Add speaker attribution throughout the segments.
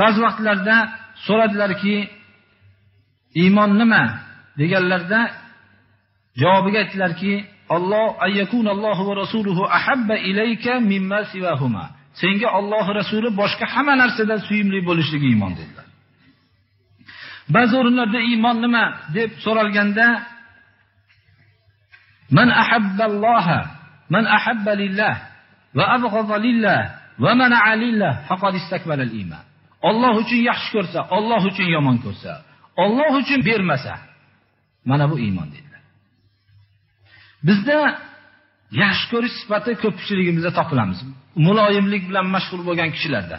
Speaker 1: ba'zi vaqtlarda so'radilarki iymon nima? deganlarda javobiga aytdilarki Alloh ayyakunallohu va rasuluhu ahabba ilayka mimma siwahuma. Senga Alloh rasuli boshqa hamma narsadan suyimli bo'lishligi iymon dedilar. Ba'zi o'rinlarda iymon nima? deb so'ralganda man ahabballoha man ahabba lillah va abghada lillah va mana'a lillah faqad istakmala al-iymon Alloh uchun yaxshi ko'rsa, Alloh uchun yomon ko'rsa, Alloh uchun bermasa, mana bu iymon dedilar. Bizda yaxshi ko'rish sifati ko'pchiligimizda topilamiz. Muloyimlik bilan mashg'ul bo'lgan kishilarda.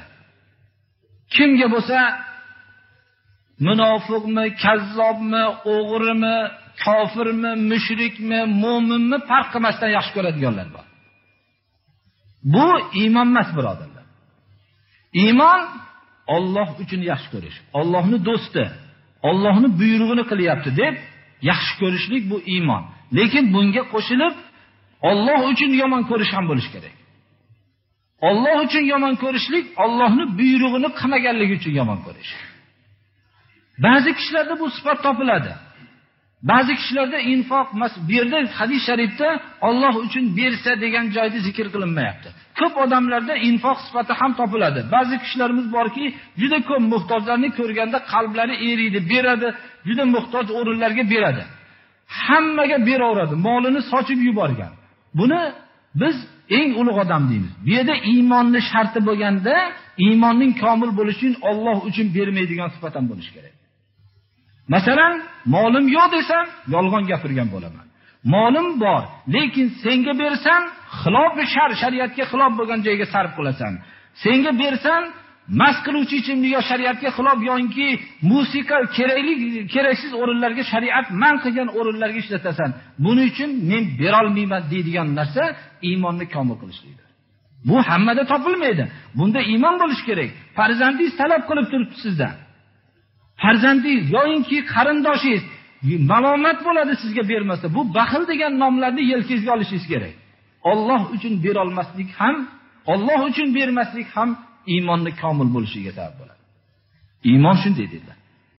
Speaker 1: Kimga bo'lsa munofiqmi, kazzobmi, o'g'rimi, kofirmi, mushrikmi, mo'minmi farq qilmasdan yaxshi ko'radiganlar bor. Bu iymon emas, birodarlar. Iymon Alloh uchun yaxshi ko'rish, Allohning do'sti, Allohning buyrug'ini qilyapti deb yaxshi ko'rishlik bu iymon. Lekin bunga qo'shilib Alloh uchun yomon ko'rish ham bo'lish kerak. Alloh uchun yomon ko'rishlik Allohning buyrug'ini qilmaganligi uchun yomon ko'rish. Ba'zi kishilarda bu sifat topiladi. Ba'zi kishilarda infoq, bu yerda hadis sharifda Alloh uchun bersa degan joyda zikr qilinmayapti. Ko'p odamlarda infoq sifati ham topiladi. Ba'zi kishilarimiz borki, juda ko'p muhtojlarni ko'rganda qalblari eriydi, beradi, juda muhtoj o'rinlarga beradi. Hammaga beraveradi, molini sochib yuborgan. Buni biz eng ulug' odam deymiz. Bu yerda iymonning sharti bo'lganda, iymonning komil bo'lishi uchun Alloh uchun bermaydigan sifat ham bo'lishi kerak. Masalan, molim yo'q desam, yolg'on gapirgan bo'laman. Molim bor, lekin senga bersam, xilof shar shariatga xilof bo'lgan joyga sarf qilasan. Senga bersam, mast qiluvchi ichimlik yo shariatga xilof yoki musiqa kerakli keraksiz o'rinlarga shariat man qilgan o'rinlarga ishlatasan. Buning uchun men bera olmayman deydigan narsa iymonni komil qilishlikdir. Bu hammada topilmaydi. Bunda iymon bo'lish kerak. Farzandingiz talab qilib turibdi sizdan. Farzandingiz yoinki qarindoshingiz malomat bo'ladi sizga bermasa. Bu baxil degan nomlarni yelkangizga olishingiz kerak. Alloh uchun bera olmaslik ham, Alloh uchun bermaslik ham iymonni komil bo'lishiga sabab bo'ladi. Iymon shunday dedilar.